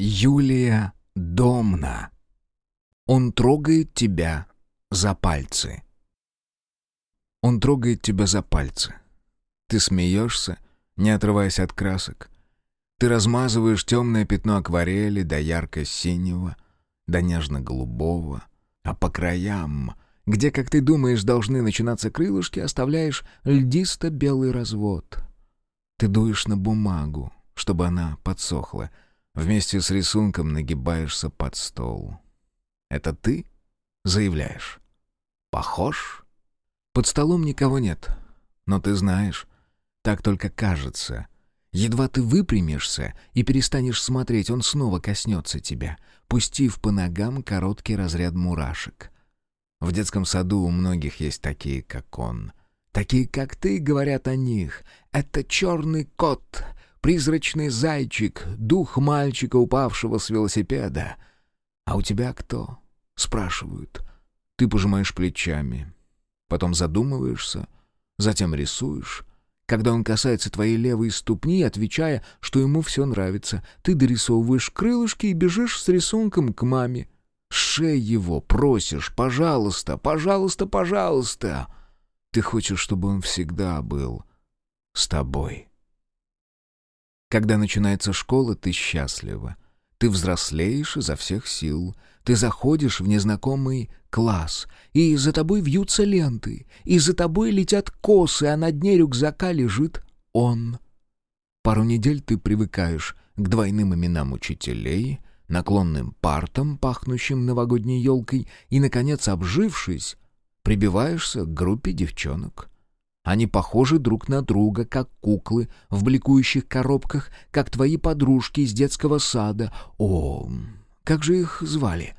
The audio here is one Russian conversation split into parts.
Юлия Домна. Он трогает тебя за пальцы. Он трогает тебя за пальцы. Ты смеешься, не отрываясь от красок. Ты размазываешь темное пятно акварели до ярко-синего, до нежно-голубого, а по краям, где, как ты думаешь, должны начинаться крылышки, оставляешь льдисто-белый развод. Ты дуешь на бумагу, чтобы она подсохла. Вместе с рисунком нагибаешься под стол. Это ты заявляешь? Похож? Под столом никого нет. Но ты знаешь, так только кажется. Едва ты выпрямишься и перестанешь смотреть, он снова коснется тебя, пустив по ногам короткий разряд мурашек. В детском саду у многих есть такие, как он. Такие, как ты, говорят о них. Это черный кот, призрачный зайчик, дух мальчика, упавшего с велосипеда. А у тебя кто? Спрашивают. Ты пожимаешь плечами. Потом задумываешься, затем рисуешь. Когда он касается твоей левой ступни, отвечая, что ему все нравится, ты дорисовываешь крылышки и бежишь с рисунком к маме. Шей его, просишь, пожалуйста, пожалуйста, пожалуйста. Ты хочешь, чтобы он всегда был с тобой. Когда начинается школа, ты счастлива. Ты взрослеешь изо всех сил. Ты заходишь в незнакомый класс, и за тобой вьются ленты, и за тобой летят косы, а на дне рюкзака лежит он. Пару недель ты привыкаешь к двойным именам учителей, наклонным партам, пахнущим новогодней елкой, и, наконец, обжившись, прибиваешься к группе девчонок. Они похожи друг на друга, как куклы в бликующих коробках, как твои подружки из детского сада. О, как же их звали?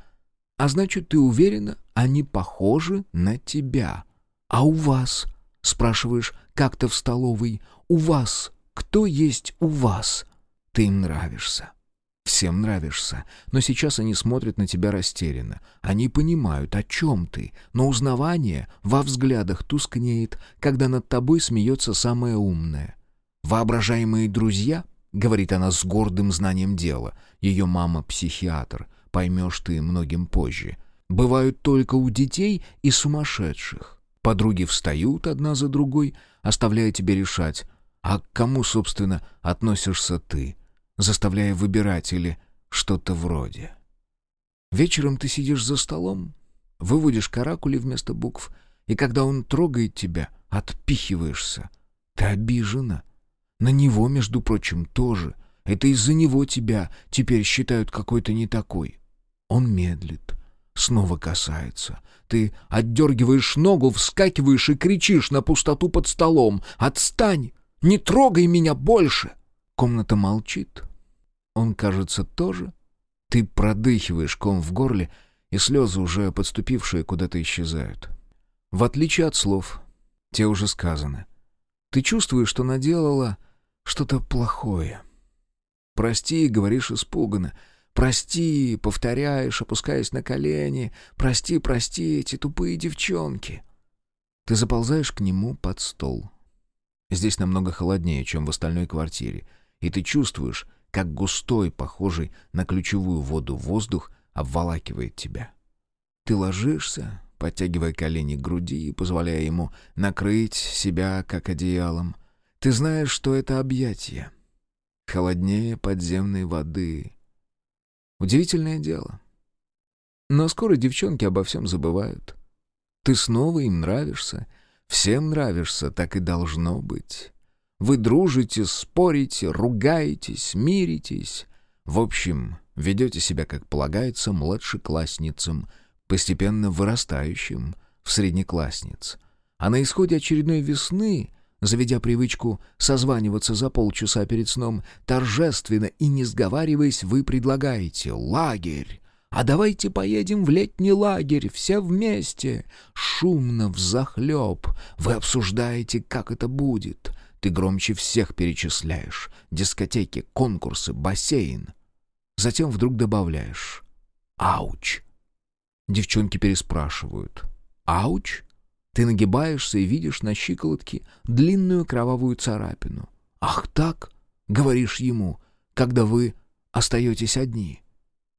А значит, ты уверена, они похожи на тебя. А у вас, спрашиваешь как-то в столовой, у вас, кто есть у вас? Ты им нравишься. Всем нравишься, но сейчас они смотрят на тебя растерянно. Они понимают, о чем ты, но узнавание во взглядах тускнеет, когда над тобой смеется самое умное. «Воображаемые друзья», — говорит она с гордым знанием дела, ее мама — психиатр — поймешь ты многим позже, бывают только у детей и сумасшедших. Подруги встают одна за другой, оставляя тебе решать, а к кому, собственно, относишься ты, заставляя выбирать или что-то вроде. Вечером ты сидишь за столом, выводишь каракули вместо букв, и когда он трогает тебя, отпихиваешься. Ты обижена. На него, между прочим, тоже. Это из-за него тебя теперь считают какой-то не такой. Он медлит, снова касается. Ты отдергиваешь ногу, вскакиваешь и кричишь на пустоту под столом. «Отстань! Не трогай меня больше!» Комната молчит. Он, кажется, тоже. Ты продыхиваешь ком в горле, и слезы, уже подступившие, куда-то исчезают. В отличие от слов, те уже сказаны. Ты чувствуешь, что наделала что-то плохое. «Прости», — говоришь испуганно, — «Прости», — повторяешь, опускаясь на колени. «Прости, прости, эти тупые девчонки». Ты заползаешь к нему под стол. Здесь намного холоднее, чем в остальной квартире, и ты чувствуешь, как густой, похожий на ключевую воду воздух, обволакивает тебя. Ты ложишься, подтягивая колени к груди и позволяя ему накрыть себя, как одеялом. Ты знаешь, что это объятие. Холоднее подземной воды, Удивительное дело. Но скоро девчонки обо всем забывают. Ты снова им нравишься. Всем нравишься, так и должно быть. Вы дружите, спорите, ругаетесь, миритесь. В общем, ведете себя, как полагается, младшеклассницам, постепенно вырастающим в среднеклассниц. А на исходе очередной весны Заведя привычку созваниваться за полчаса перед сном, торжественно и не сговариваясь, вы предлагаете «лагерь». «А давайте поедем в летний лагерь, все вместе!» Шумно, взахлеб. Вы обсуждаете, как это будет. Ты громче всех перечисляешь. Дискотеки, конкурсы, бассейн. Затем вдруг добавляешь «Ауч!» Девчонки переспрашивают «Ауч?» Ты нагибаешься и видишь на щиколотке длинную кровавую царапину. «Ах так?» — говоришь ему, когда вы остаетесь одни.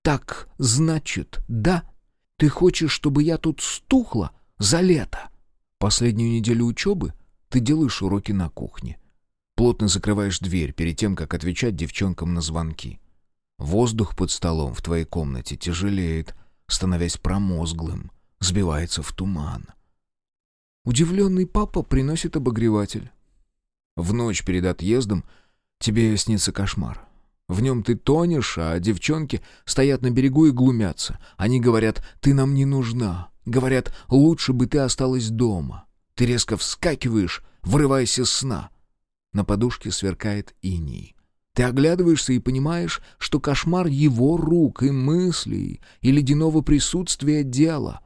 Так, значит, да? Ты хочешь, чтобы я тут стухла за лето? Последнюю неделю учебы ты делаешь уроки на кухне. Плотно закрываешь дверь перед тем, как отвечать девчонкам на звонки. Воздух под столом в твоей комнате тяжелеет, становясь промозглым, сбивается в туман. Удивленный папа приносит обогреватель. В ночь перед отъездом тебе снится кошмар. В нем ты тонешь, а девчонки стоят на берегу и глумятся. Они говорят «ты нам не нужна». Говорят «лучше бы ты осталась дома». Ты резко вскакиваешь, вырываясь из сна. На подушке сверкает иней. Ты оглядываешься и понимаешь, что кошмар его рук и мыслей, и ледяного присутствия дела.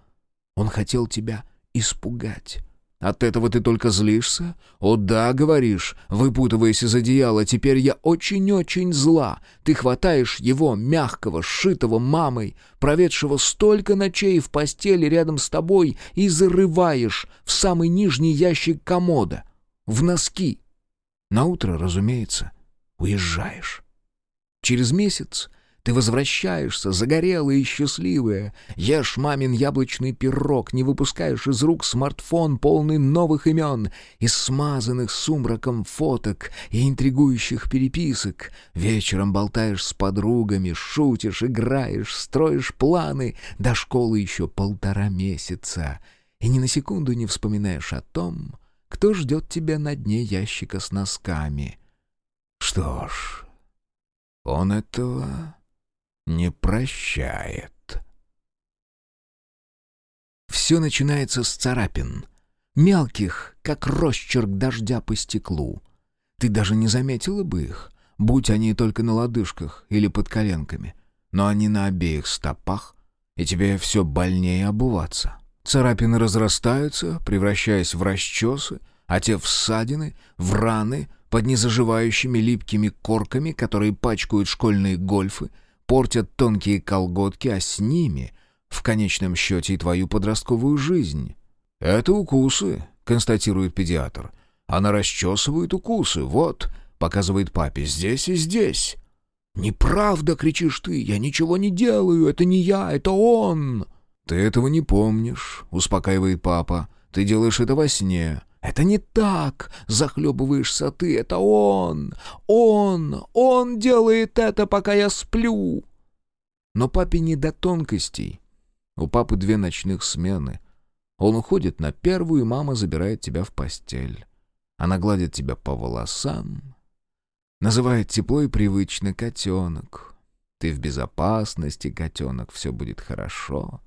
Он хотел тебя испугать. От этого ты только злишься? О да, говоришь, выпутываясь из одеяла, теперь я очень-очень зла. Ты хватаешь его, мягкого, сшитого мамой, проведшего столько ночей в постели рядом с тобой, и зарываешь в самый нижний ящик комода, в носки. На утро, разумеется, уезжаешь. Через месяц ты возвращаешься, загорелая и счастливая, ешь мамин яблочный пирог, не выпускаешь из рук смартфон, полный новых имен и смазанных сумраком фоток и интригующих переписок. Вечером болтаешь с подругами, шутишь, играешь, строишь планы. До школы еще полтора месяца. И ни на секунду не вспоминаешь о том, кто ждет тебя на дне ящика с носками. Что ж, он этого не прощает. Все начинается с царапин, мелких, как росчерк дождя по стеклу. Ты даже не заметила бы их, будь они только на лодыжках или под коленками, но они на обеих стопах, и тебе все больнее обуваться. Царапины разрастаются, превращаясь в расчесы, а те в ссадины, в раны под незаживающими липкими корками, которые пачкают школьные гольфы, портят тонкие колготки, а с ними, в конечном счете, и твою подростковую жизнь. «Это укусы», — констатирует педиатр. «Она расчесывает укусы, вот», — показывает папе, — «здесь и здесь». «Неправда!» — кричишь ты. «Я ничего не делаю! Это не я, это он!» «Ты этого не помнишь», — успокаивает папа. «Ты делаешь это во сне. «Это не так!» — захлебываешься ты. «Это он! Он! Он делает это, пока я сплю!» Но папе не до тонкостей. У папы две ночных смены. Он уходит на первую, и мама забирает тебя в постель. Она гладит тебя по волосам, называет тепло и привычно котенок. Ты в безопасности, котенок, все будет хорошо.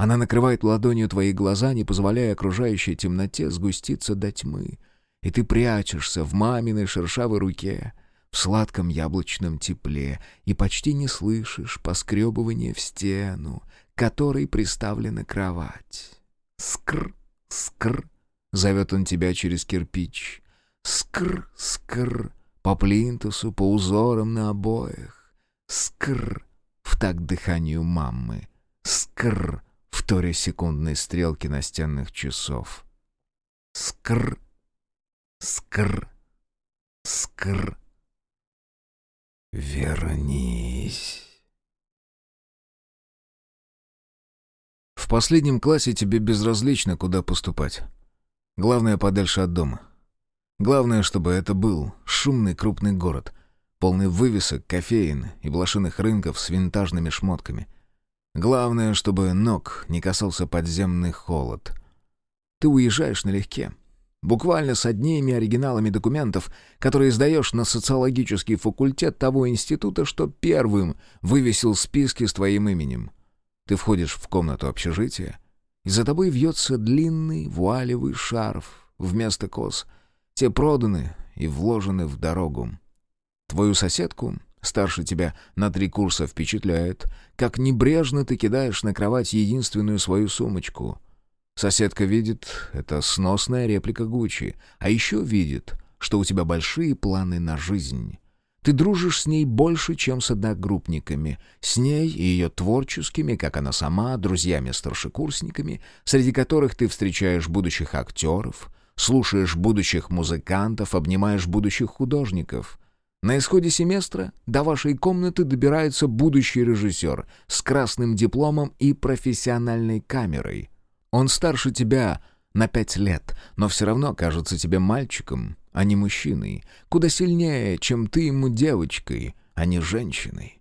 Она накрывает ладонью твои глаза, не позволяя окружающей темноте сгуститься до тьмы. И ты прячешься в маминой шершавой руке, в сладком яблочном тепле, и почти не слышишь поскребывания в стену, которой приставлена кровать. «Скр, скр», — зовет он тебя через кирпич. «Скр, скр», по плинтусу, по узорам на обоях. «Скр», в такт дыханию мамы. «Скр», вторя секундной стрелки настенных часов. Скр, скр, скр. Вернись. В последнем классе тебе безразлично, куда поступать. Главное, подальше от дома. Главное, чтобы это был шумный крупный город, полный вывесок, кофеин и блошиных рынков с винтажными шмотками — Главное, чтобы ног не касался подземный холод. Ты уезжаешь налегке. Буквально с одними оригиналами документов, которые сдаешь на социологический факультет того института, что первым вывесил списки с твоим именем. Ты входишь в комнату общежития, и за тобой вьется длинный вуалевый шарф вместо кос. Те проданы и вложены в дорогу. Твою соседку старше тебя на три курса впечатляет, как небрежно ты кидаешь на кровать единственную свою сумочку. Соседка видит, это сносная реплика Гуччи, а еще видит, что у тебя большие планы на жизнь. Ты дружишь с ней больше, чем с одногруппниками, с ней и ее творческими, как она сама, друзьями-старшекурсниками, среди которых ты встречаешь будущих актеров, слушаешь будущих музыкантов, обнимаешь будущих художников — На исходе семестра до вашей комнаты добирается будущий режиссер с красным дипломом и профессиональной камерой. Он старше тебя на пять лет, но все равно кажется тебе мальчиком, а не мужчиной, куда сильнее, чем ты ему девочкой, а не женщиной.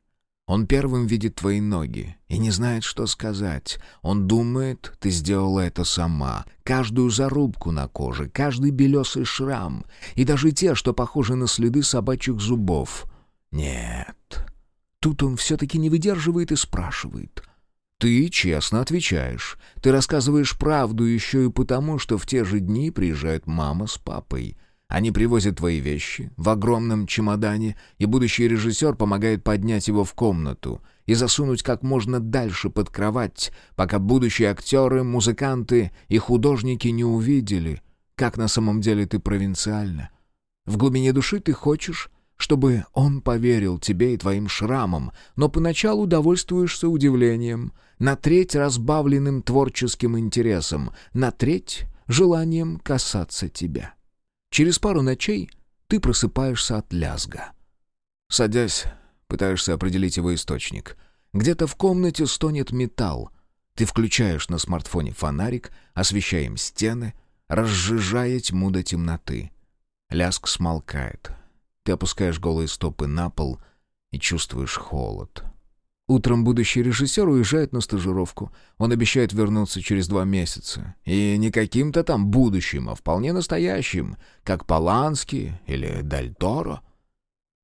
Он первым видит твои ноги и не знает, что сказать. Он думает, ты сделала это сама. Каждую зарубку на коже, каждый белесый шрам, и даже те, что похожи на следы собачьих зубов. Нет. Тут он все-таки не выдерживает и спрашивает. Ты честно отвечаешь. Ты рассказываешь правду еще и потому, что в те же дни приезжают мама с папой — они привозят твои вещи в огромном чемодане, и будущий режиссер помогает поднять его в комнату и засунуть как можно дальше под кровать, пока будущие актеры, музыканты и художники не увидели, как на самом деле ты провинциальна. В глубине души ты хочешь, чтобы он поверил тебе и твоим шрамам, но поначалу довольствуешься удивлением, на треть разбавленным творческим интересом, на треть — желанием касаться тебя. Через пару ночей ты просыпаешься от лязга. Садясь, пытаешься определить его источник. Где-то в комнате стонет металл. Ты включаешь на смартфоне фонарик, освещаем стены, разжижая тьму до темноты. Лязг смолкает. Ты опускаешь голые стопы на пол и чувствуешь холод. Утром будущий режиссер уезжает на стажировку. Он обещает вернуться через два месяца. И не каким-то там будущим, а вполне настоящим, как Полански или Даль Торо.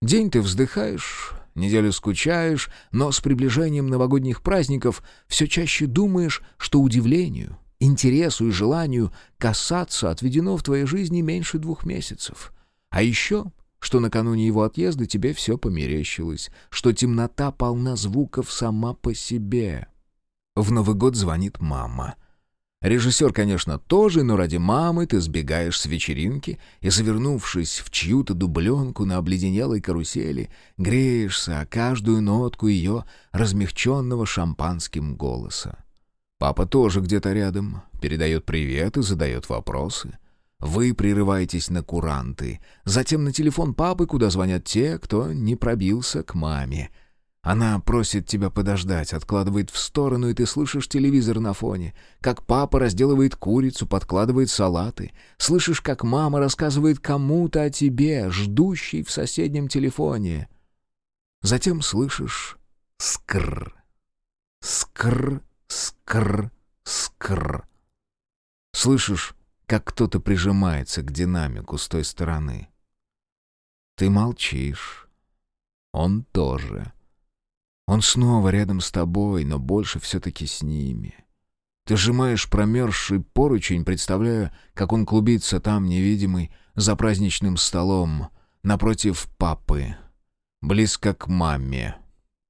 День ты вздыхаешь, неделю скучаешь, но с приближением новогодних праздников все чаще думаешь, что удивлению, интересу и желанию касаться отведено в твоей жизни меньше двух месяцев. А еще что накануне его отъезда тебе все померещилось, что темнота полна звуков сама по себе. В Новый год звонит мама. Режиссер, конечно, тоже, но ради мамы ты сбегаешь с вечеринки и, завернувшись в чью-то дубленку на обледенелой карусели, греешься о каждую нотку ее размягченного шампанским голоса. Папа тоже где-то рядом, передает привет и задает вопросы. Вы прерываетесь на куранты, затем на телефон папы, куда звонят те, кто не пробился к маме. Она просит тебя подождать, откладывает в сторону, и ты слышишь телевизор на фоне, как папа разделывает курицу, подкладывает салаты. Слышишь, как мама рассказывает кому-то о тебе, ждущей в соседнем телефоне. Затем слышишь скр, скр, скр, скр. Слышишь как кто-то прижимается к динамику с той стороны. Ты молчишь. Он тоже. Он снова рядом с тобой, но больше все-таки с ними. Ты сжимаешь промерзший поручень, представляя, как он клубится там, невидимый, за праздничным столом, напротив папы, близко к маме,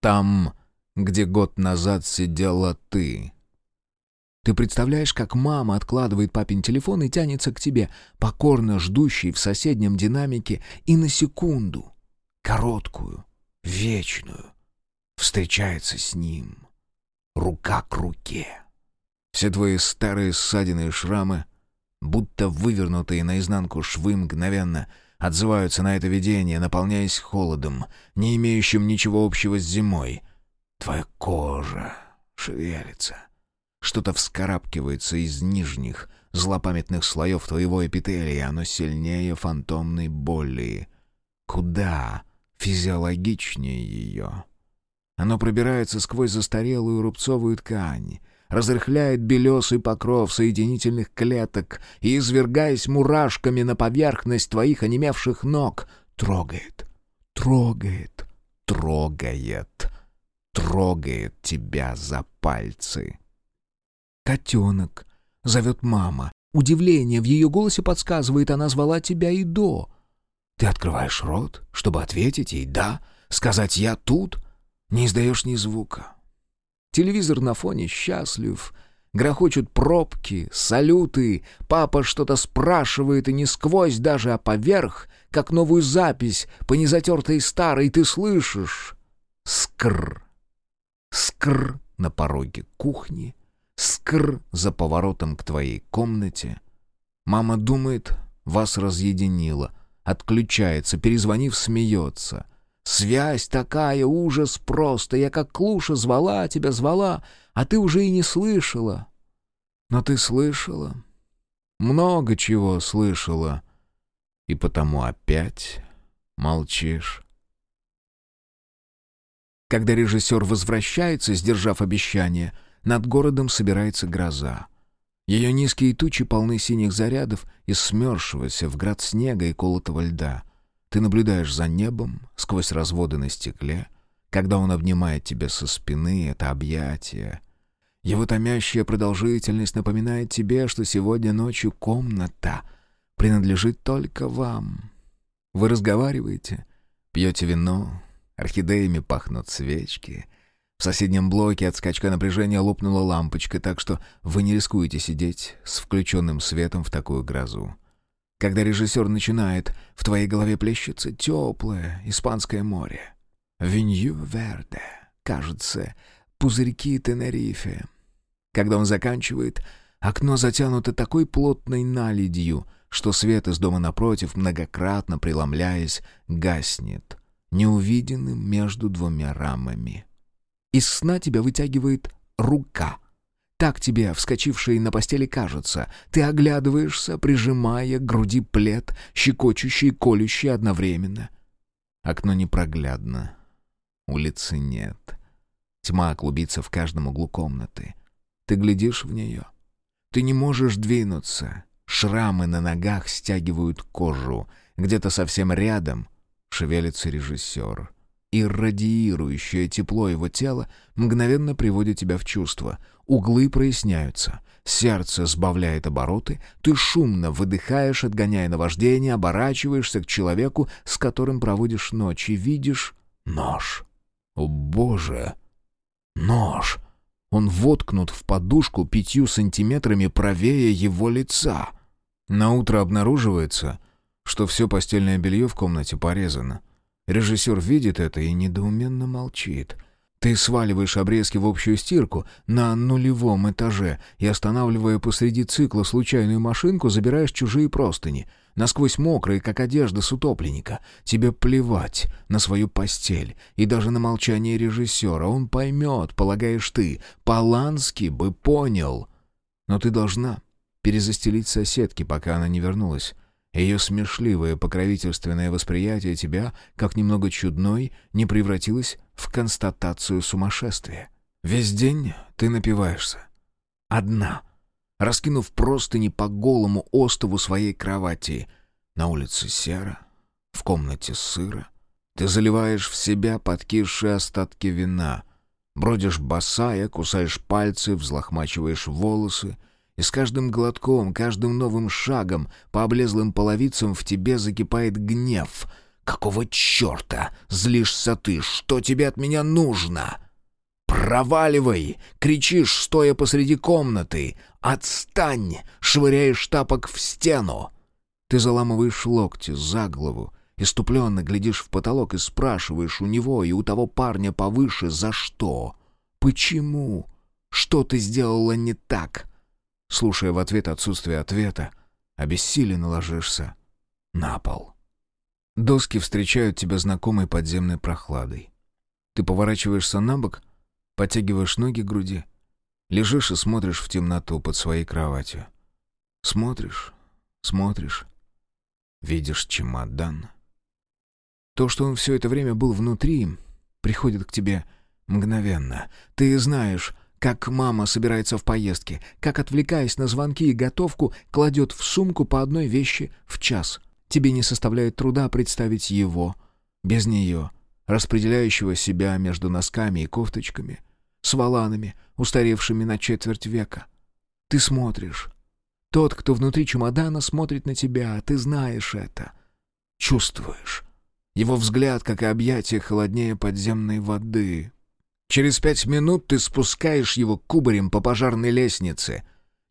там, где год назад сидела ты. Ты представляешь, как мама откладывает папин телефон и тянется к тебе, покорно ждущий в соседнем динамике, и на секунду, короткую, вечную, встречается с ним, рука к руке. Все твои старые ссадины и шрамы, будто вывернутые наизнанку швы мгновенно, отзываются на это видение, наполняясь холодом, не имеющим ничего общего с зимой. Твоя кожа шевелится — что-то вскарабкивается из нижних, злопамятных слоев твоего эпителия, оно сильнее фантомной боли. Куда физиологичнее ее. Оно пробирается сквозь застарелую рубцовую ткань, разрыхляет белесый покров соединительных клеток и, извергаясь мурашками на поверхность твоих онемевших ног, трогает, трогает, трогает, трогает тебя за пальцы. «Котенок!» — зовет мама. Удивление в ее голосе подсказывает, она звала тебя и до. Ты открываешь рот, чтобы ответить ей «да», сказать «я тут», не издаешь ни звука. Телевизор на фоне счастлив, грохочут пробки, салюты, папа что-то спрашивает и не сквозь даже, а поверх, как новую запись по незатертой старой ты слышишь. Скр, скр на пороге кухни — Скр за поворотом к твоей комнате. Мама думает, вас разъединило. отключается, перезвонив, смеется. Связь такая, ужас просто. Я как клуша звала тебя, звала, а ты уже и не слышала. Но ты слышала. Много чего слышала. И потому опять молчишь. Когда режиссер возвращается, сдержав обещание, над городом собирается гроза. Ее низкие тучи полны синих зарядов из смерзшегося в град снега и колотого льда. Ты наблюдаешь за небом сквозь разводы на стекле, когда он обнимает тебя со спины, это объятие. Его томящая продолжительность напоминает тебе, что сегодня ночью комната принадлежит только вам. Вы разговариваете, пьете вино, орхидеями пахнут свечки — в соседнем блоке от скачка напряжения лопнула лампочка, так что вы не рискуете сидеть с включенным светом в такую грозу. Когда режиссер начинает, в твоей голове плещется теплое испанское море. Винью Верде, кажется, пузырьки Тенерифе. Когда он заканчивает, окно затянуто такой плотной наледью, что свет из дома напротив, многократно преломляясь, гаснет, неувиденным между двумя рамами. Из сна тебя вытягивает рука. Так тебе, вскочившей на постели, кажется. Ты оглядываешься, прижимая к груди плед, щекочущий и колющий одновременно. Окно непроглядно. Улицы нет. Тьма клубится в каждом углу комнаты. Ты глядишь в нее. Ты не можешь двинуться. Шрамы на ногах стягивают кожу. Где-то совсем рядом шевелится режиссер и радиирующее тепло его тела мгновенно приводит тебя в чувство. Углы проясняются, сердце сбавляет обороты, ты шумно выдыхаешь, отгоняя наваждение, оборачиваешься к человеку, с которым проводишь ночь, и видишь нож. О, Боже! Нож! Он воткнут в подушку пятью сантиметрами правее его лица. Наутро обнаруживается, что все постельное белье в комнате порезано. Режиссер видит это и недоуменно молчит. Ты сваливаешь обрезки в общую стирку на нулевом этаже и, останавливая посреди цикла случайную машинку, забираешь чужие простыни, насквозь мокрые, как одежда с утопленника. Тебе плевать на свою постель и даже на молчание режиссера. Он поймет, полагаешь ты. Поланский бы понял. Но ты должна перезастелить соседки, пока она не вернулась. Ее смешливое покровительственное восприятие тебя, как немного чудной, не превратилось в констатацию сумасшествия. Весь день ты напиваешься. Одна. Раскинув простыни по голому остову своей кровати. На улице серо, в комнате сыро. Ты заливаешь в себя подкисшие остатки вина. Бродишь босая, кусаешь пальцы, взлохмачиваешь волосы — и с каждым глотком, каждым новым шагом по облезлым половицам в тебе закипает гнев. «Какого черта злишься ты? Что тебе от меня нужно?» «Проваливай!» — кричишь, стоя посреди комнаты. «Отстань!» — швыряешь тапок в стену. Ты заламываешь локти за голову, иступленно глядишь в потолок и спрашиваешь у него и у того парня повыше «За что?» «Почему?» «Что ты сделала не так?» Слушая в ответ отсутствие ответа, обессиленно ложишься на пол. Доски встречают тебя знакомой подземной прохладой. Ты поворачиваешься на бок, подтягиваешь ноги к груди, лежишь и смотришь в темноту под своей кроватью. Смотришь, смотришь, видишь чемодан. То, что он все это время был внутри, приходит к тебе мгновенно. Ты знаешь, как мама собирается в поездке, как, отвлекаясь на звонки и готовку, кладет в сумку по одной вещи в час. Тебе не составляет труда представить его, без нее, распределяющего себя между носками и кофточками, с валанами, устаревшими на четверть века. Ты смотришь. Тот, кто внутри чемодана, смотрит на тебя, а ты знаешь это. Чувствуешь. Его взгляд, как и объятие, холоднее подземной воды, Через пять минут ты спускаешь его кубарем по пожарной лестнице.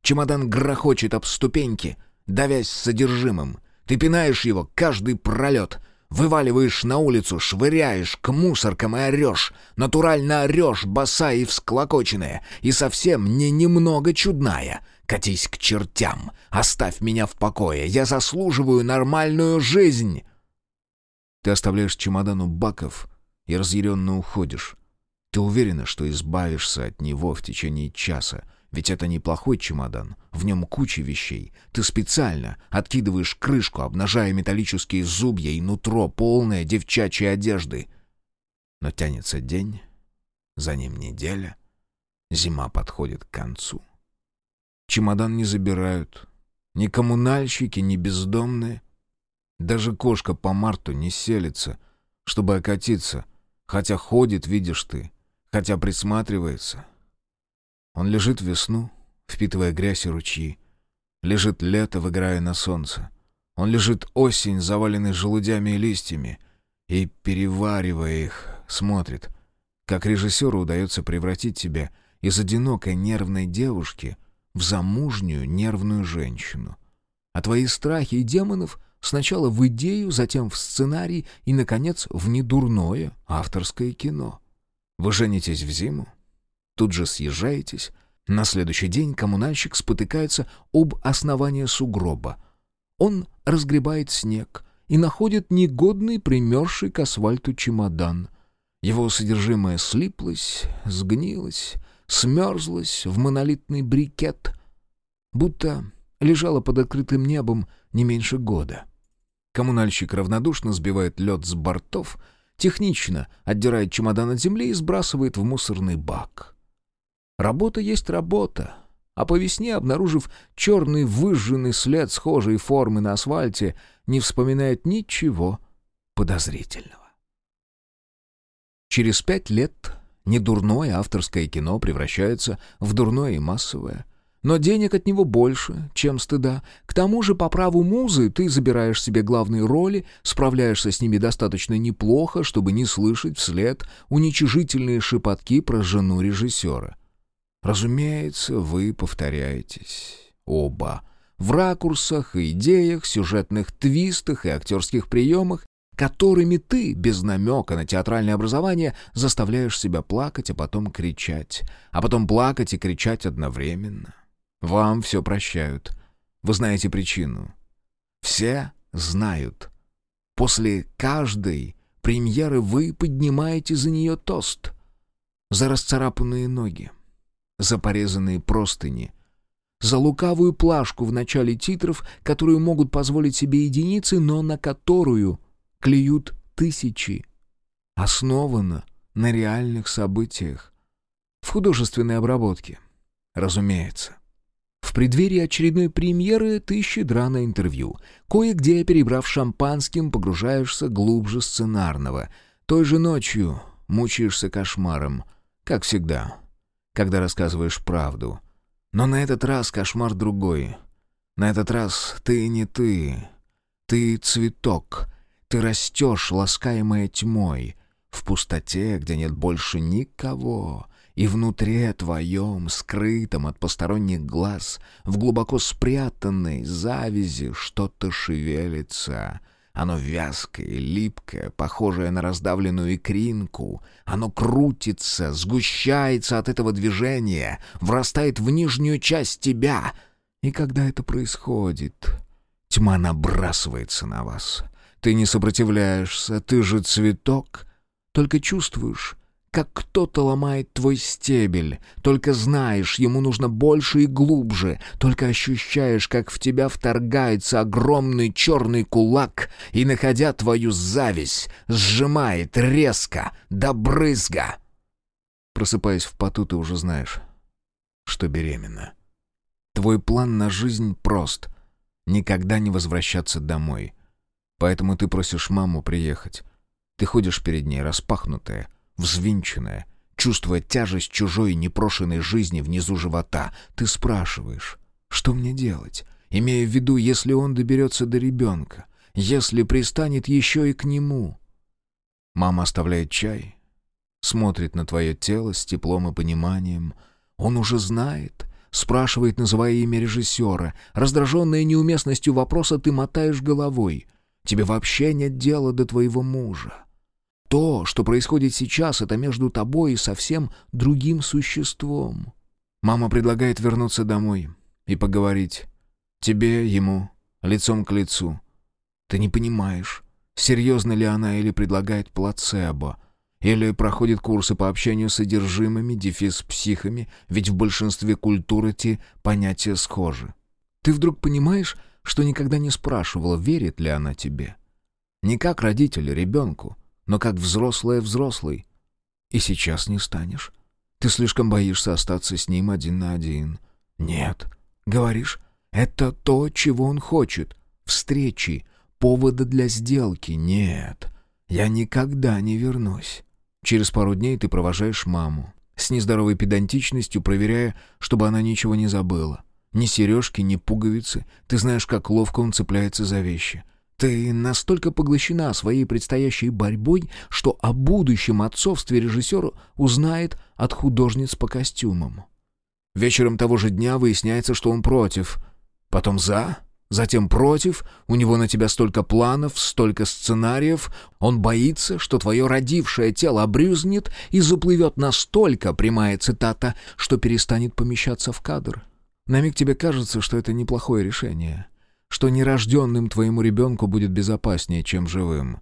Чемодан грохочет об ступеньки, давясь содержимым. Ты пинаешь его каждый пролет. Вываливаешь на улицу, швыряешь к мусоркам и орешь. Натурально орешь, босая и всклокоченная, и совсем не немного чудная. Катись к чертям, оставь меня в покое, я заслуживаю нормальную жизнь. Ты оставляешь чемодан у баков и разъяренно уходишь. Ты уверена, что избавишься от него в течение часа, ведь это неплохой чемодан, в нем куча вещей. Ты специально откидываешь крышку, обнажая металлические зубья и нутро, полное девчачьей одежды. Но тянется день, за ним неделя, зима подходит к концу. Чемодан не забирают, ни коммунальщики, ни бездомные. Даже кошка по марту не селится, чтобы окатиться, хотя ходит, видишь ты, хотя присматривается — он лежит в весну, впитывая грязь и ручьи. Лежит лето, выгорая на солнце. Он лежит осень, заваленный желудями и листьями, и, переваривая их, смотрит, как режиссеру удается превратить тебя из одинокой нервной девушки в замужнюю нервную женщину. А твои страхи и демонов сначала в идею, затем в сценарий и, наконец, в недурное авторское кино. Вы женитесь в зиму, Тут же съезжаетесь. На следующий день коммунальщик спотыкается об основание сугроба. Он разгребает снег и находит негодный примерзший к асфальту чемодан. Его содержимое слиплось, сгнилось, смерзлось в монолитный брикет, будто лежало под открытым небом не меньше года. Коммунальщик равнодушно сбивает лед с бортов, технично отдирает чемодан от земли и сбрасывает в мусорный бак. Работа есть работа. А по весне, обнаружив черный выжженный след схожей формы на асфальте, не вспоминает ничего подозрительного. Через пять лет недурное авторское кино превращается в дурное и массовое. Но денег от него больше, чем стыда. К тому же, по праву музы, ты забираешь себе главные роли, справляешься с ними достаточно неплохо, чтобы не слышать вслед уничижительные шепотки про жену режиссера. Разумеется, вы повторяетесь. Оба. В ракурсах, идеях, сюжетных твистах и актерских приемах, которыми ты, без намека на театральное образование, заставляешь себя плакать, а потом кричать. А потом плакать и кричать одновременно. Вам все прощают. Вы знаете причину. Все знают. После каждой премьеры вы поднимаете за нее тост. За расцарапанные ноги за порезанные простыни, за лукавую плашку в начале титров, которую могут позволить себе единицы, но на которую клюют тысячи. Основана на реальных событиях. В художественной обработке, разумеется. Преддверии очередной премьеры ты щедра на интервью. Кое-где, перебрав шампанским, погружаешься глубже сценарного. Той же ночью мучаешься кошмаром, как всегда когда рассказываешь правду. Но на этот раз кошмар другой. На этот раз ты не ты. Ты цветок. Ты растешь, ласкаемая тьмой, в пустоте, где нет больше никого. И внутри твоем, скрытом от посторонних глаз, в глубоко спрятанной завязи что-то шевелится — оно вязкое, липкое, похожее на раздавленную икринку. Оно крутится, сгущается от этого движения, врастает в нижнюю часть тебя. И когда это происходит, тьма набрасывается на вас. Ты не сопротивляешься, ты же цветок, только чувствуешь, как кто-то ломает твой стебель. Только знаешь, ему нужно больше и глубже. Только ощущаешь, как в тебя вторгается огромный черный кулак и, находя твою зависть, сжимает резко, до брызга. Просыпаясь в поту, ты уже знаешь, что беременна. Твой план на жизнь прост — никогда не возвращаться домой. Поэтому ты просишь маму приехать. Ты ходишь перед ней распахнутая, взвинченная, чувствуя тяжесть чужой непрошенной жизни внизу живота, ты спрашиваешь, что мне делать, имея в виду, если он доберется до ребенка, если пристанет еще и к нему. Мама оставляет чай, смотрит на твое тело с теплом и пониманием. Он уже знает, спрашивает, называя имя режиссера. Раздраженная неуместностью вопроса, ты мотаешь головой. Тебе вообще нет дела до твоего мужа. То, что происходит сейчас, это между тобой и совсем другим существом. Мама предлагает вернуться домой и поговорить. Тебе, ему, лицом к лицу. Ты не понимаешь, серьезно ли она или предлагает плацебо, или проходит курсы по общению с содержимыми, дефис психами, ведь в большинстве культур эти понятия схожи. Ты вдруг понимаешь, что никогда не спрашивала, верит ли она тебе. Не как родитель ребенку, но как взрослая взрослый. И сейчас не станешь. Ты слишком боишься остаться с ним один на один. Нет, говоришь, это то, чего он хочет. Встречи, повода для сделки. Нет, я никогда не вернусь. Через пару дней ты провожаешь маму, с нездоровой педантичностью проверяя, чтобы она ничего не забыла. Ни сережки, ни пуговицы. Ты знаешь, как ловко он цепляется за вещи. Ты настолько поглощена своей предстоящей борьбой, что о будущем отцовстве режиссер узнает от художниц по костюмам. Вечером того же дня выясняется, что он против. Потом за, затем против. У него на тебя столько планов, столько сценариев. Он боится, что твое родившее тело обрюзнет и заплывет настолько, прямая цитата, что перестанет помещаться в кадр. На миг тебе кажется, что это неплохое решение, что нерожденным твоему ребенку будет безопаснее, чем живым.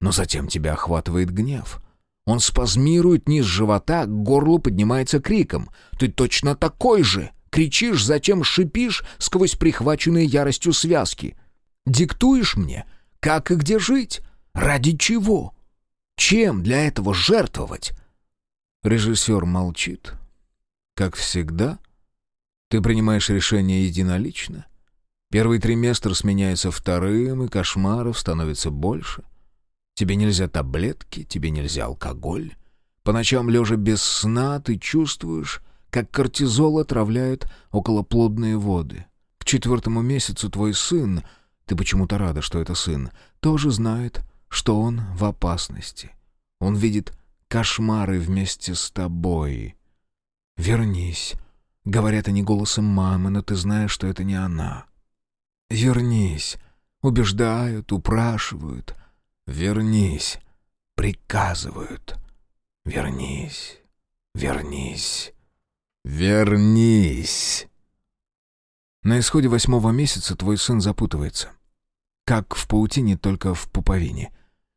Но затем тебя охватывает гнев. Он спазмирует низ живота, к горлу поднимается криком. «Ты точно такой же!» Кричишь, затем шипишь сквозь прихваченные яростью связки. «Диктуешь мне, как и где жить? Ради чего? Чем для этого жертвовать?» Режиссер молчит. «Как всегда?» Ты принимаешь решение единолично. Первый триместр сменяется вторым, и кошмаров становится больше. Тебе нельзя таблетки, тебе нельзя алкоголь. По ночам, лежа без сна, ты чувствуешь, как кортизол отравляет околоплодные воды. К четвертому месяцу твой сын, ты почему-то рада, что это сын, тоже знает, что он в опасности. Он видит кошмары вместе с тобой. Вернись Говорят они голосом мамы, но ты знаешь, что это не она. Вернись. Убеждают, упрашивают. Вернись. Приказывают. Вернись. Вернись. Вернись. На исходе восьмого месяца твой сын запутывается. Как в паутине, только в пуповине.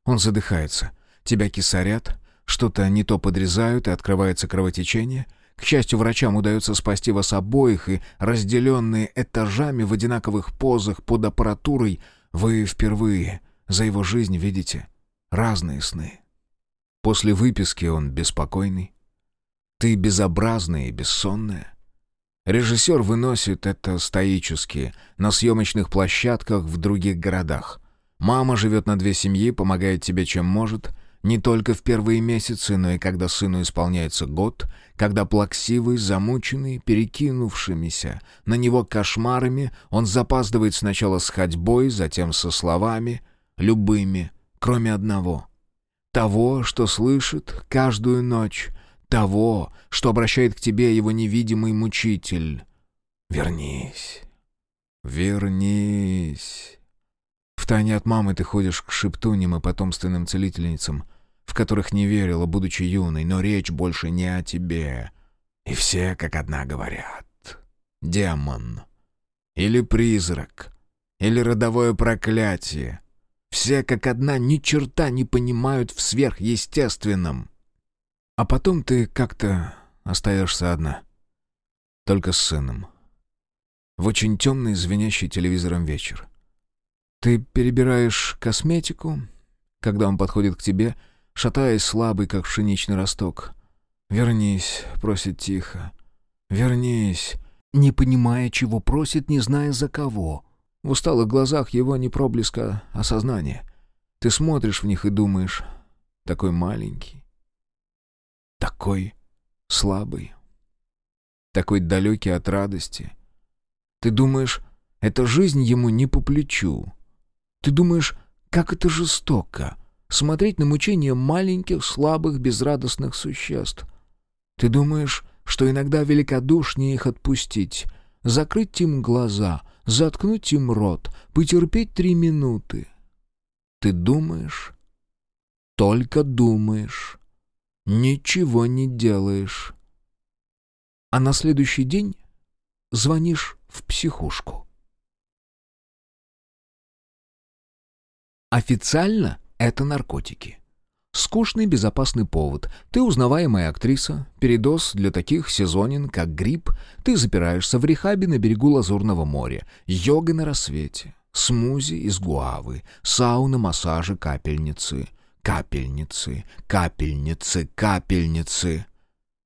Он задыхается. Тебя кисарят, что-то не то подрезают, и открывается кровотечение — к счастью, врачам удается спасти вас обоих, и разделенные этажами в одинаковых позах под аппаратурой, вы впервые за его жизнь видите разные сны. После выписки он беспокойный. Ты безобразная и бессонная. Режиссер выносит это стоически на съемочных площадках в других городах. Мама живет на две семьи, помогает тебе чем может — не только в первые месяцы, но и когда сыну исполняется год, когда плаксивый, замученный, перекинувшимися на него кошмарами, он запаздывает сначала с ходьбой, затем со словами, любыми, кроме одного. Того, что слышит каждую ночь, того, что обращает к тебе его невидимый мучитель. Вернись, вернись. Втайне от мамы ты ходишь к шептуням и потомственным целительницам — в которых не верила, будучи юной, но речь больше не о тебе. И все как одна говорят. Демон. Или призрак. Или родовое проклятие. Все как одна ни черта не понимают в сверхъестественном. А потом ты как-то остаешься одна. Только с сыном. В очень темный, звенящий телевизором вечер. Ты перебираешь косметику, когда он подходит к тебе — шатаясь слабый, как пшеничный росток. «Вернись», — просит тихо. «Вернись», не понимая, чего просит, не зная за кого. В усталых глазах его не проблеска осознания. Ты смотришь в них и думаешь, такой маленький, такой слабый, такой далекий от радости. Ты думаешь, эта жизнь ему не по плечу. Ты думаешь, как это жестоко — смотреть на мучения маленьких, слабых, безрадостных существ. Ты думаешь, что иногда великодушнее их отпустить, закрыть им глаза, заткнуть им рот, потерпеть три минуты. Ты думаешь, только думаешь, ничего не делаешь. А на следующий день звонишь в психушку. Официально это наркотики. Скучный безопасный повод. Ты узнаваемая актриса, передоз для таких сезонен, как грипп. Ты запираешься в рехабе на берегу Лазурного моря. Йога на рассвете. Смузи из гуавы. Сауна, массажи, капельницы. Капельницы, капельницы, капельницы.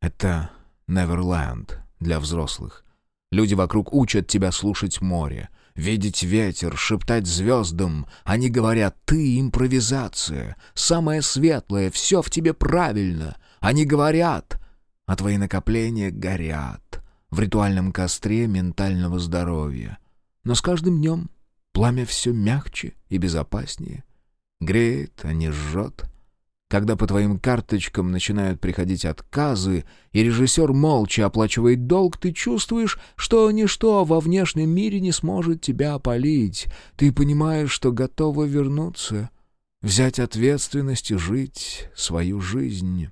Это Неверленд для взрослых. Люди вокруг учат тебя слушать море, видеть ветер, шептать звездам. Они говорят, ты импровизация, самое светлое, все в тебе правильно. Они говорят, а твои накопления горят в ритуальном костре ментального здоровья. Но с каждым днем пламя все мягче и безопаснее. Греет, а не жжет — когда по твоим карточкам начинают приходить отказы, и режиссер молча оплачивает долг, ты чувствуешь, что ничто во внешнем мире не сможет тебя опалить. Ты понимаешь, что готова вернуться, взять ответственность и жить свою жизнь.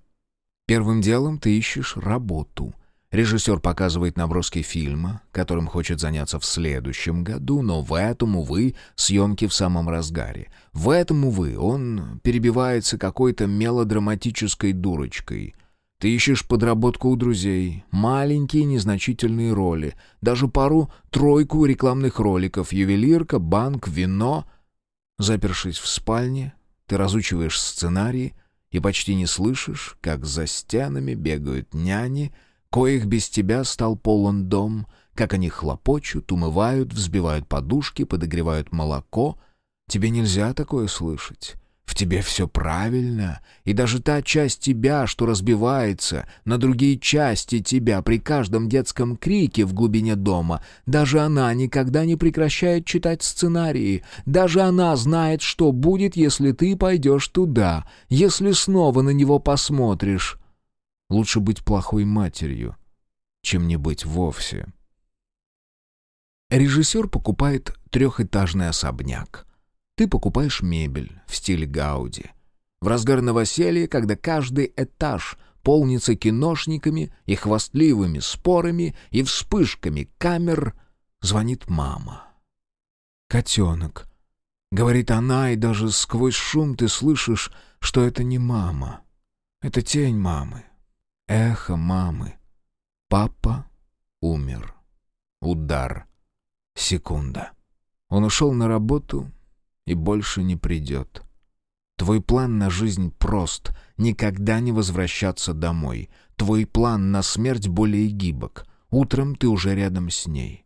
Первым делом ты ищешь работу — Режиссер показывает наброски фильма, которым хочет заняться в следующем году, но в этом, увы, съемки в самом разгаре. В этом, увы, он перебивается какой-то мелодраматической дурочкой. Ты ищешь подработку у друзей, маленькие незначительные роли, даже пару-тройку рекламных роликов, ювелирка, банк, вино. Запершись в спальне, ты разучиваешь сценарии и почти не слышишь, как за стенами бегают няни — коих без тебя стал полон дом, как они хлопочут, умывают, взбивают подушки, подогревают молоко. Тебе нельзя такое слышать. В тебе все правильно, и даже та часть тебя, что разбивается на другие части тебя при каждом детском крике в глубине дома, даже она никогда не прекращает читать сценарии, даже она знает, что будет, если ты пойдешь туда, если снова на него посмотришь. Лучше быть плохой матерью, чем не быть вовсе. Режиссер покупает трехэтажный особняк. Ты покупаешь мебель в стиле Гауди. В разгар новоселья, когда каждый этаж полнится киношниками и хвастливыми спорами и вспышками камер, звонит мама. «Котенок», — говорит она, и даже сквозь шум ты слышишь, что это не мама. Это тень мамы, Эхо мамы. Папа умер. Удар. Секунда. Он ушел на работу и больше не придет. Твой план на жизнь прост — никогда не возвращаться домой. Твой план на смерть более гибок. Утром ты уже рядом с ней.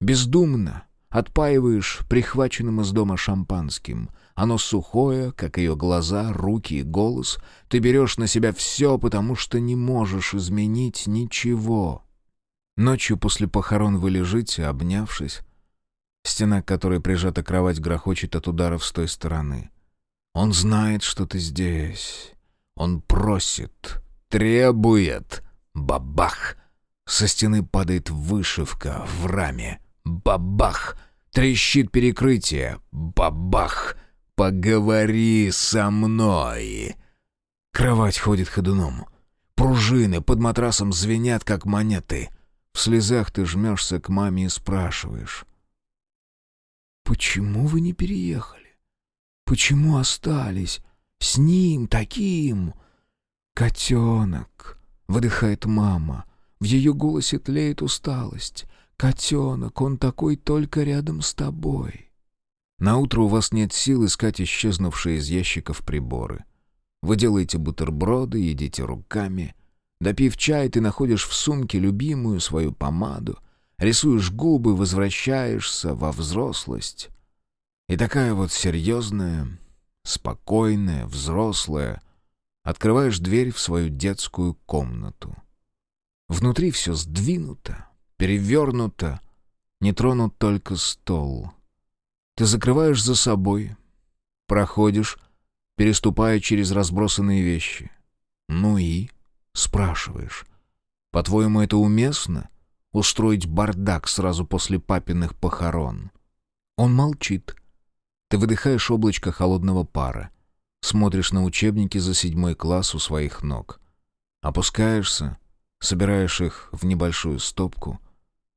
Бездумно отпаиваешь прихваченным из дома шампанским — оно сухое, как ее глаза, руки и голос. Ты берешь на себя все, потому что не можешь изменить ничего. Ночью после похорон вы лежите, обнявшись. Стена, к которой прижата кровать, грохочет от ударов с той стороны. Он знает, что ты здесь. Он просит, требует. Бабах! Со стены падает вышивка в раме. Бабах! Трещит перекрытие. Бабах! «Поговори со мной!» Кровать ходит ходуном. Пружины под матрасом звенят, как монеты. В слезах ты жмешься к маме и спрашиваешь. «Почему вы не переехали? Почему остались? С ним, таким?» «Котенок!» — выдыхает мама. В ее голосе тлеет усталость. «Котенок, он такой только рядом с тобой». На утро у вас нет сил искать исчезнувшие из ящиков приборы. Вы делаете бутерброды, едите руками. Допив чай, ты находишь в сумке любимую свою помаду, рисуешь губы, возвращаешься во взрослость. И такая вот серьезная, спокойная, взрослая, открываешь дверь в свою детскую комнату. Внутри все сдвинуто, перевернуто, не тронут только стол — ты закрываешь за собой, проходишь, переступая через разбросанные вещи. Ну и? Спрашиваешь. По-твоему, это уместно? Устроить бардак сразу после папиных похорон? Он молчит. Ты выдыхаешь облачко холодного пара. Смотришь на учебники за седьмой класс у своих ног. Опускаешься, собираешь их в небольшую стопку,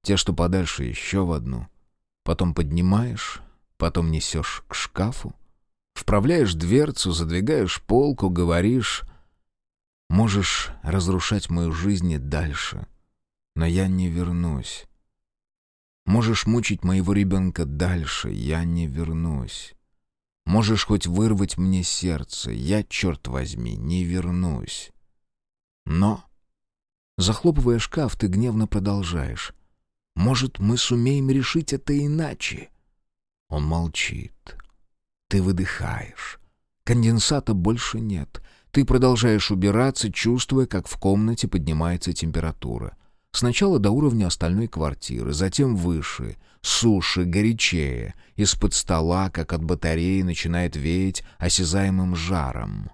те, что подальше, еще в одну. Потом поднимаешь, потом несешь к шкафу, вправляешь дверцу, задвигаешь полку, говоришь... Можешь разрушать мою жизнь и дальше, но я не вернусь. Можешь мучить моего ребенка дальше, я не вернусь. Можешь хоть вырвать мне сердце, я, черт возьми, не вернусь. Но, захлопывая шкаф, ты гневно продолжаешь. Может, мы сумеем решить это иначе? Он молчит. Ты выдыхаешь. Конденсата больше нет. Ты продолжаешь убираться, чувствуя, как в комнате поднимается температура. Сначала до уровня остальной квартиры, затем выше, суше, горячее. Из-под стола, как от батареи, начинает веять осязаемым жаром.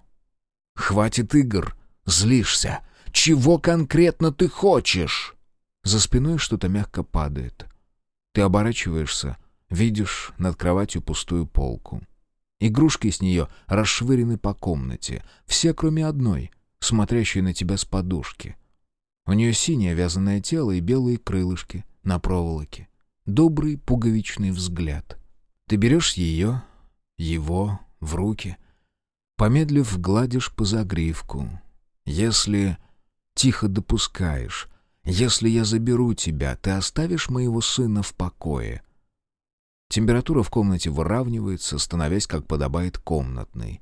«Хватит игр! Злишься! Чего конкретно ты хочешь?» За спиной что-то мягко падает. Ты оборачиваешься, видишь над кроватью пустую полку. Игрушки с нее расшвырены по комнате, все кроме одной, смотрящей на тебя с подушки. У нее синее вязаное тело и белые крылышки на проволоке. Добрый пуговичный взгляд. Ты берешь ее, его, в руки. Помедлив, гладишь по загривку. Если тихо допускаешь, если я заберу тебя, ты оставишь моего сына в покое. Температура в комнате выравнивается, становясь, как подобает, комнатной.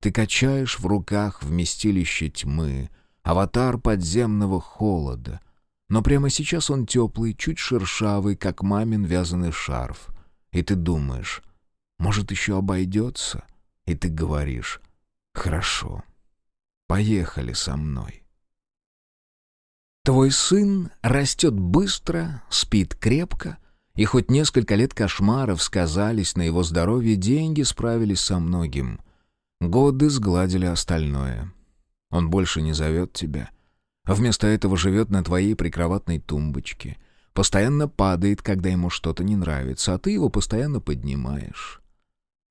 Ты качаешь в руках вместилище тьмы, аватар подземного холода. Но прямо сейчас он теплый, чуть шершавый, как мамин вязаный шарф. И ты думаешь, может, еще обойдется? И ты говоришь, хорошо, поехали со мной. Твой сын растет быстро, спит крепко, и хоть несколько лет кошмаров сказались на его здоровье, деньги справились со многим. Годы сгладили остальное. Он больше не зовет тебя. Вместо этого живет на твоей прикроватной тумбочке. Постоянно падает, когда ему что-то не нравится, а ты его постоянно поднимаешь.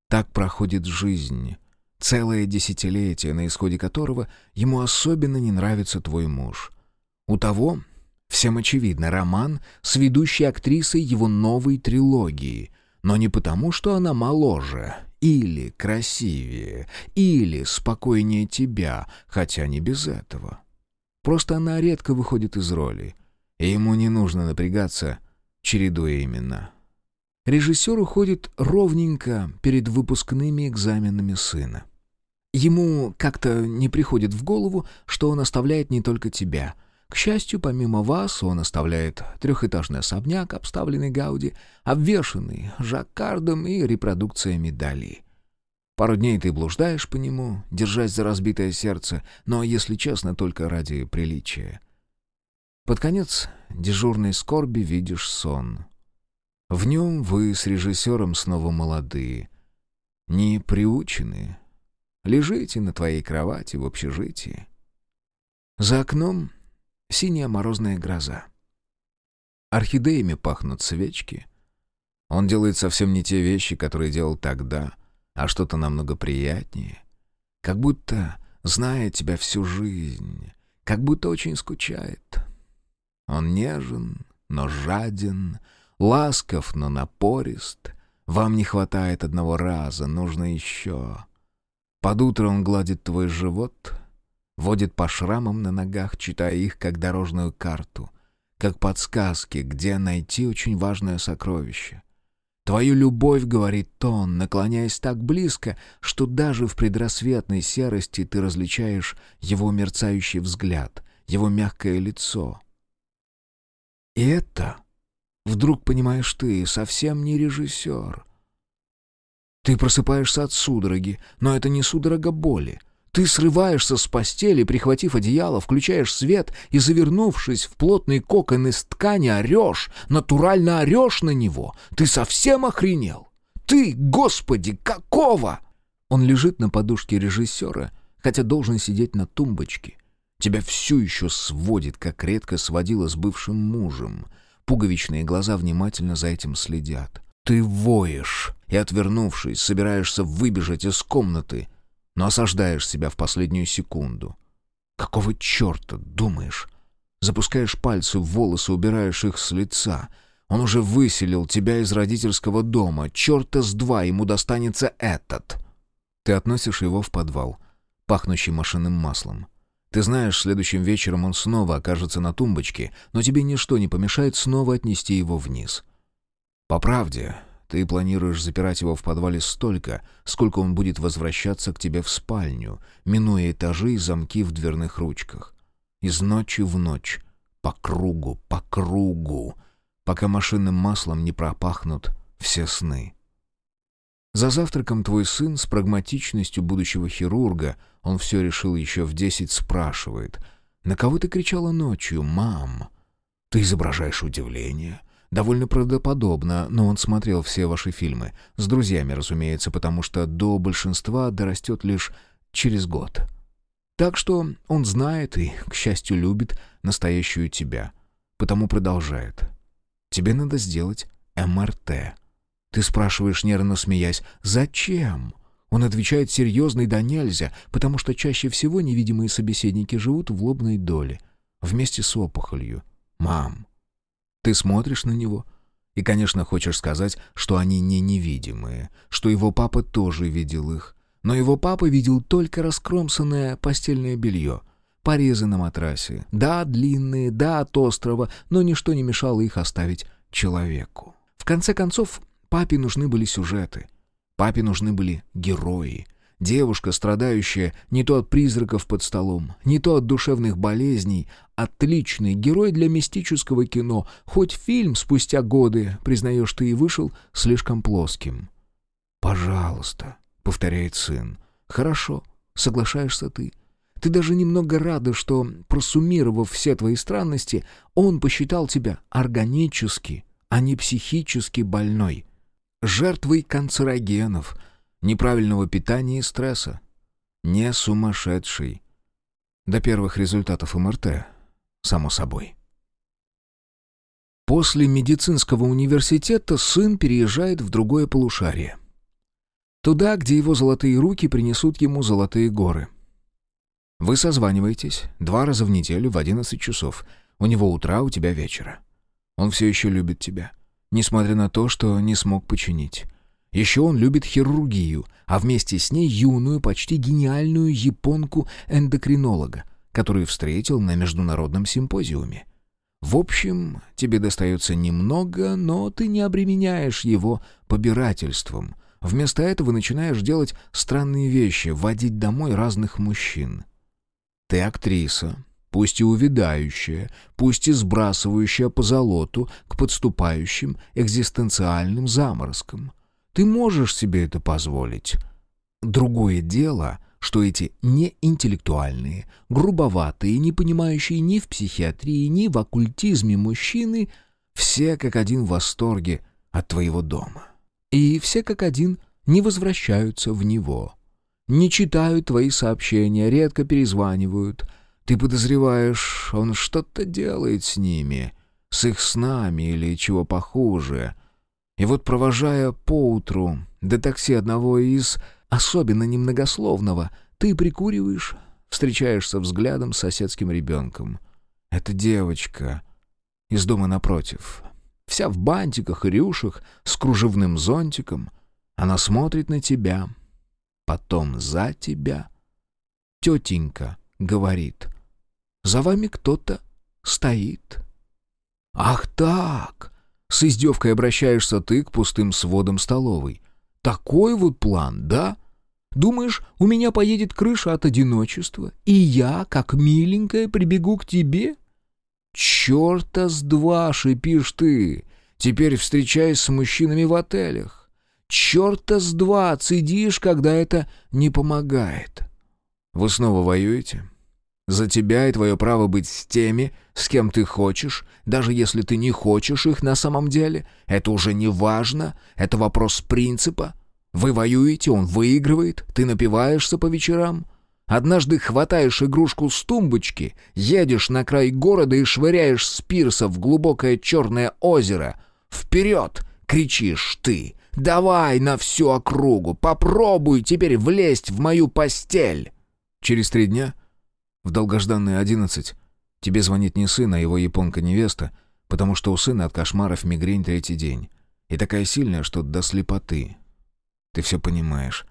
Так проходит жизнь. Целое десятилетие, на исходе которого ему особенно не нравится твой муж — у того, всем очевидно, роман с ведущей актрисой его новой трилогии, но не потому, что она моложе, или красивее, или спокойнее тебя, хотя не без этого. Просто она редко выходит из роли, и ему не нужно напрягаться, чередуя имена. Режиссер уходит ровненько перед выпускными экзаменами сына. Ему как-то не приходит в голову, что он оставляет не только тебя — к счастью, помимо вас, он оставляет трехэтажный особняк, обставленный Гауди, обвешанный жаккардом и репродукциями Дали. Пару дней ты блуждаешь по нему, держась за разбитое сердце, но, если честно, только ради приличия. Под конец дежурной скорби видишь сон. В нем вы с режиссером снова молодые, не приучены. Лежите на твоей кровати в общежитии. За окном синяя морозная гроза. Орхидеями пахнут свечки. Он делает совсем не те вещи, которые делал тогда, а что-то намного приятнее. Как будто знает тебя всю жизнь, как будто очень скучает. Он нежен, но жаден, ласков, но напорист. Вам не хватает одного раза, нужно еще. Под утро он гладит твой живот, водит по шрамам на ногах, читая их как дорожную карту, как подсказки, где найти очень важное сокровище. Твою любовь, говорит он, наклоняясь так близко, что даже в предрассветной серости ты различаешь его мерцающий взгляд, его мягкое лицо. И это, вдруг понимаешь ты, совсем не режиссер. Ты просыпаешься от судороги, но это не судорога боли — ты срываешься с постели, прихватив одеяло, включаешь свет и, завернувшись в плотный кокон из ткани, орешь, натурально орешь на него. Ты совсем охренел? Ты, господи, какого? Он лежит на подушке режиссера, хотя должен сидеть на тумбочке. Тебя все еще сводит, как редко сводила с бывшим мужем. Пуговичные глаза внимательно за этим следят. Ты воешь и, отвернувшись, собираешься выбежать из комнаты, но осаждаешь себя в последнюю секунду. Какого черта, думаешь? Запускаешь пальцы в волосы, убираешь их с лица. Он уже выселил тебя из родительского дома. Черта с два ему достанется этот. Ты относишь его в подвал, пахнущий машинным маслом. Ты знаешь, следующим вечером он снова окажется на тумбочке, но тебе ничто не помешает снова отнести его вниз. По правде, ты планируешь запирать его в подвале столько, сколько он будет возвращаться к тебе в спальню, минуя этажи и замки в дверных ручках. Из ночи в ночь, по кругу, по кругу, пока машинным маслом не пропахнут все сны. За завтраком твой сын с прагматичностью будущего хирурга, он все решил еще в десять, спрашивает. «На кого ты кричала ночью, мам?» Ты изображаешь удивление. Довольно правдоподобно, но он смотрел все ваши фильмы. С друзьями, разумеется, потому что до большинства дорастет лишь через год. Так что он знает и, к счастью, любит настоящую тебя. Потому продолжает. Тебе надо сделать МРТ. Ты спрашиваешь, нервно смеясь, «Зачем?» Он отвечает серьезно и да нельзя, потому что чаще всего невидимые собеседники живут в лобной доле, вместе с опухолью. «Мам, ты смотришь на него?» И, конечно, хочешь сказать, что они не невидимые, что его папа тоже видел их. Но его папа видел только раскромсанное постельное белье, порезы на матрасе. Да, длинные, да, от острова, но ничто не мешало их оставить человеку. В конце концов, Папе нужны были сюжеты. Папе нужны были герои. Девушка, страдающая не то от призраков под столом, не то от душевных болезней. Отличный герой для мистического кино. Хоть фильм спустя годы, признаешь ты, и вышел слишком плоским. «Пожалуйста», — повторяет сын. «Хорошо, соглашаешься ты». Ты даже немного рада, что, просуммировав все твои странности, он посчитал тебя органически, а не психически больной жертвой канцерогенов, неправильного питания и стресса. Не сумасшедший. До первых результатов МРТ, само собой. После медицинского университета сын переезжает в другое полушарие. Туда, где его золотые руки принесут ему золотые горы. Вы созваниваетесь два раза в неделю в 11 часов. У него утра, у тебя вечера. Он все еще любит тебя несмотря на то, что не смог починить. Еще он любит хирургию, а вместе с ней юную, почти гениальную японку-эндокринолога, которую встретил на международном симпозиуме. В общем, тебе достается немного, но ты не обременяешь его побирательством. Вместо этого начинаешь делать странные вещи, вводить домой разных мужчин. Ты актриса, пусть и увядающая, пусть и сбрасывающая по золоту к подступающим экзистенциальным заморозкам. Ты можешь себе это позволить. Другое дело, что эти неинтеллектуальные, грубоватые, не понимающие ни в психиатрии, ни в оккультизме мужчины все как один в восторге от твоего дома. И все как один не возвращаются в него. Не читают твои сообщения, редко перезванивают — ты подозреваешь, он что-то делает с ними, с их снами или чего похуже. И вот, провожая поутру до такси одного из особенно немногословного, ты прикуриваешь, встречаешься взглядом с соседским ребенком. Это девочка из дома напротив. Вся в бантиках и рюшах, с кружевным зонтиком. Она смотрит на тебя, потом за тебя. Тетенька говорит. За вами кто-то стоит. Ах так! С издевкой обращаешься ты к пустым сводам столовой. Такой вот план, да? Думаешь, у меня поедет крыша от одиночества, и я, как миленькая, прибегу к тебе? Черта с два, шипишь ты. Теперь встречаясь с мужчинами в отелях. Черта с два, цедишь, когда это не помогает. Вы снова воюете? За тебя и твое право быть с теми, с кем ты хочешь, даже если ты не хочешь их на самом деле. Это уже не важно, это вопрос принципа. Вы воюете, он выигрывает, ты напиваешься по вечерам. Однажды хватаешь игрушку с тумбочки, едешь на край города и швыряешь с пирса в глубокое черное озеро. Вперед! Кричишь ты. «Давай на всю округу! Попробуй теперь влезть в мою постель!» Через три дня, в долгожданные одиннадцать, тебе звонит не сын, а его японка-невеста, потому что у сына от кошмаров мигрень третий день. И такая сильная, что до слепоты. Ты все понимаешь.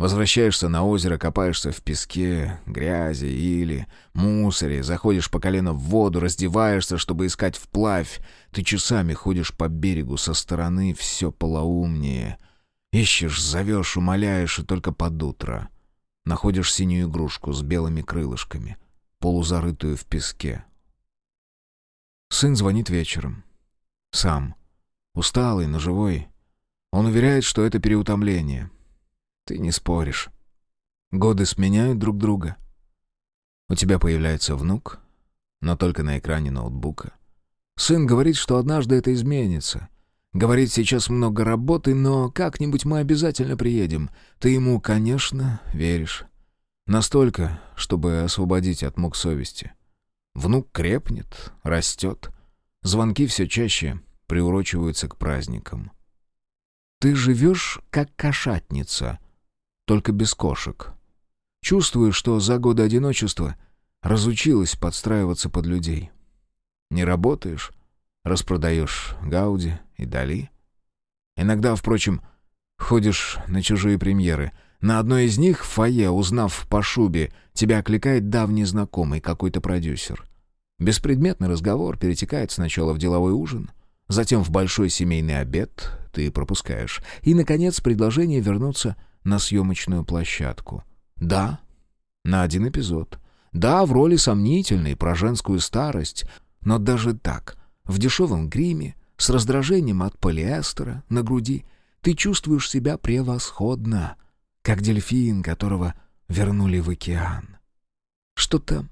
Возвращаешься на озеро, копаешься в песке, грязи или мусоре, заходишь по колено в воду, раздеваешься, чтобы искать вплавь. Ты часами ходишь по берегу со стороны, все полоумнее. Ищешь, зовешь, умоляешь, и только под утро. Находишь синюю игрушку с белыми крылышками, полузарытую в песке. Сын звонит вечером. Сам. Усталый, но живой. Он уверяет, что это переутомление — ты не споришь. Годы сменяют друг друга. У тебя появляется внук, но только на экране ноутбука. Сын говорит, что однажды это изменится. Говорит, сейчас много работы, но как-нибудь мы обязательно приедем. Ты ему, конечно, веришь. Настолько, чтобы освободить от мук совести. Внук крепнет, растет. Звонки все чаще приурочиваются к праздникам. Ты живешь как кошатница — только без кошек. Чувствую, что за годы одиночества разучилась подстраиваться под людей. Не работаешь, распродаешь Гауди и Дали. Иногда, впрочем, ходишь на чужие премьеры. На одной из них, в фойе, узнав по шубе, тебя окликает давний знакомый, какой-то продюсер. Беспредметный разговор перетекает сначала в деловой ужин, затем в большой семейный обед, ты пропускаешь, и, наконец, предложение вернуться на съемочную площадку. Да, на один эпизод. Да, в роли сомнительной, про женскую старость. Но даже так, в дешевом гриме, с раздражением от полиэстера на груди, ты чувствуешь себя превосходно, как дельфин, которого вернули в океан. Что-то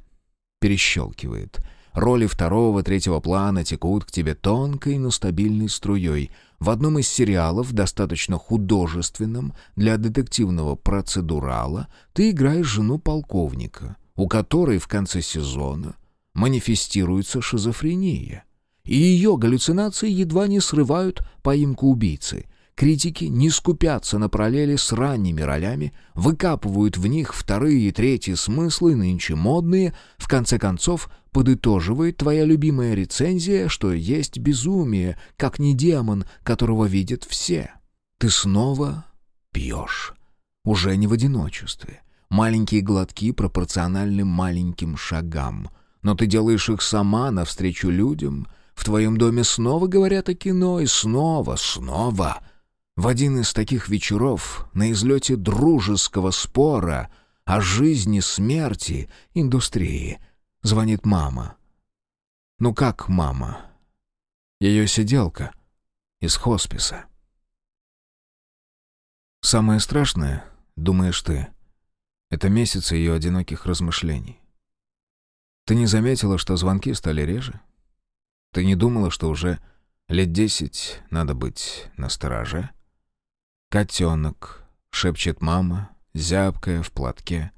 перещелкивает — Роли второго, третьего плана текут к тебе тонкой, но стабильной струей. В одном из сериалов, достаточно художественном для детективного процедурала, ты играешь жену полковника, у которой в конце сезона манифестируется шизофрения. И ее галлюцинации едва не срывают поимку убийцы — Критики не скупятся на параллели с ранними ролями, выкапывают в них вторые и третьи смыслы, нынче модные, в конце концов подытоживает твоя любимая рецензия, что есть безумие, как не демон, которого видят все. Ты снова пьешь. Уже не в одиночестве. Маленькие глотки пропорциональны маленьким шагам. Но ты делаешь их сама навстречу людям. В твоем доме снова говорят о кино, и снова, снова — в один из таких вечеров, на излете дружеского спора о жизни, смерти, индустрии, звонит мама. Ну как мама? Ее сиделка из хосписа. Самое страшное, думаешь ты, это месяцы ее одиноких размышлений. Ты не заметила, что звонки стали реже? Ты не думала, что уже лет десять надо быть на стороже? «Котенок», — шепчет мама, зябкая в платке.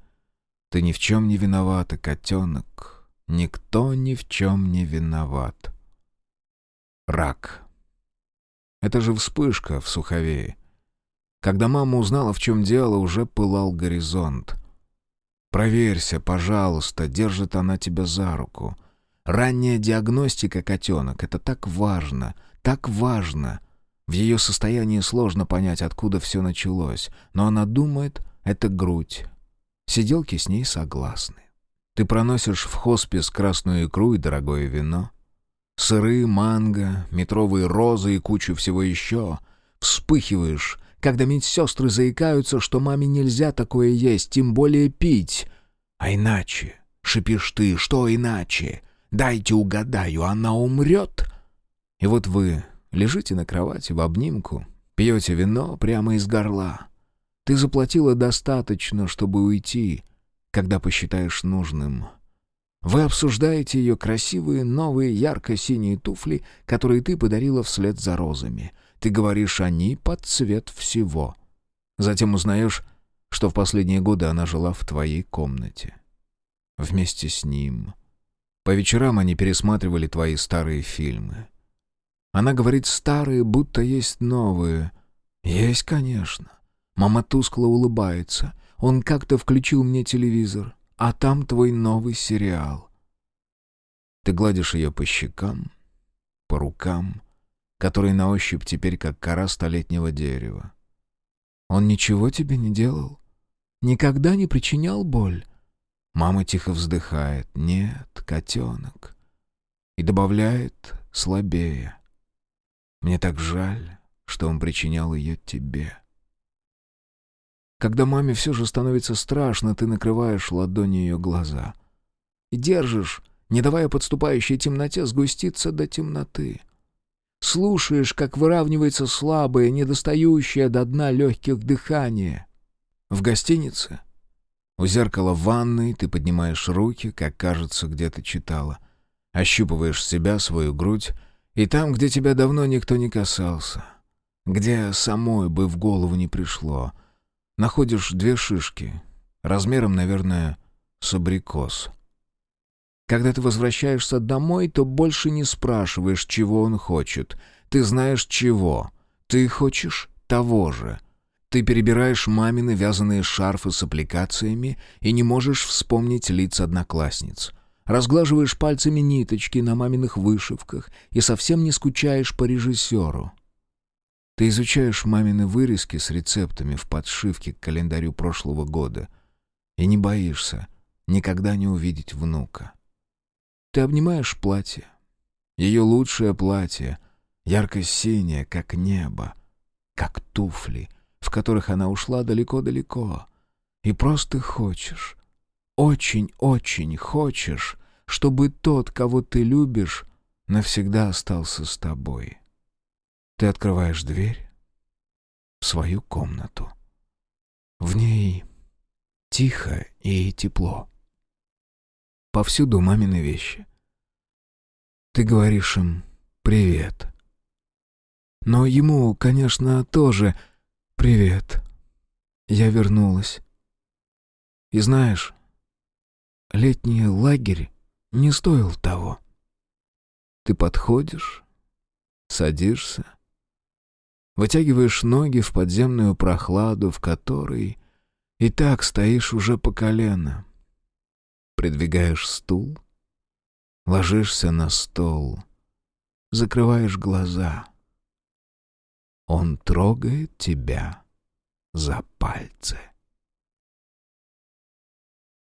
«Ты ни в чем не виновата, котенок. Никто ни в чем не виноват». Рак. Это же вспышка в суховее. Когда мама узнала, в чем дело, уже пылал горизонт. «Проверься, пожалуйста, держит она тебя за руку. Ранняя диагностика, котенок, это так важно, так важно». В ее состоянии сложно понять, откуда все началось, но она думает, это грудь. Сиделки с ней согласны. Ты проносишь в хоспис красную икру и дорогое вино. Сыры, манго, метровые розы и кучу всего еще. Вспыхиваешь, когда медсестры заикаются, что маме нельзя такое есть, тем более пить. А иначе, шипишь ты, что иначе? Дайте угадаю, она умрет? И вот вы Лежите на кровати в обнимку, пьете вино прямо из горла. Ты заплатила достаточно, чтобы уйти, когда посчитаешь нужным. Вы обсуждаете ее красивые новые ярко-синие туфли, которые ты подарила вслед за розами. Ты говоришь, они под цвет всего. Затем узнаешь, что в последние годы она жила в твоей комнате. Вместе с ним. По вечерам они пересматривали твои старые фильмы. Она говорит старые, будто есть новые. Есть, конечно. Мама тускло улыбается. Он как-то включил мне телевизор, а там твой новый сериал. Ты гладишь ее по щекам, по рукам, которые на ощупь теперь как кора столетнего дерева. Он ничего тебе не делал? Никогда не причинял боль? Мама тихо вздыхает. Нет, котенок. И добавляет слабее. Мне так жаль, что он причинял ее тебе. Когда маме все же становится страшно, ты накрываешь ладонью ее глаза. И держишь, не давая подступающей темноте сгуститься до темноты. Слушаешь, как выравнивается слабое, недостающее до дна легких дыхание. В гостинице, у зеркала в ванной, ты поднимаешь руки, как кажется, где ты читала. Ощупываешь себя, свою грудь, и там, где тебя давно никто не касался, где самой бы в голову не пришло, находишь две шишки, размером, наверное, с абрикос. Когда ты возвращаешься домой, то больше не спрашиваешь, чего он хочет. Ты знаешь, чего. Ты хочешь того же. Ты перебираешь мамины вязаные шарфы с аппликациями и не можешь вспомнить лиц одноклассниц. Разглаживаешь пальцами ниточки на маминых вышивках и совсем не скучаешь по режиссеру. Ты изучаешь мамины вырезки с рецептами в подшивке к календарю прошлого года и не боишься никогда не увидеть внука. Ты обнимаешь платье. Ее лучшее платье, ярко-синее, как небо, как туфли, в которых она ушла далеко-далеко. И просто хочешь, очень-очень хочешь, чтобы тот, кого ты любишь, навсегда остался с тобой. Ты открываешь дверь в свою комнату. В ней тихо и тепло. Повсюду мамины вещи. Ты говоришь им «привет». Но ему, конечно, тоже «привет». Я вернулась. И знаешь, летний лагерь не стоил того. Ты подходишь, садишься, вытягиваешь ноги в подземную прохладу, в которой и так стоишь уже по колено — Придвигаешь стул, ложишься на стол, закрываешь глаза. Он трогает тебя за пальцы.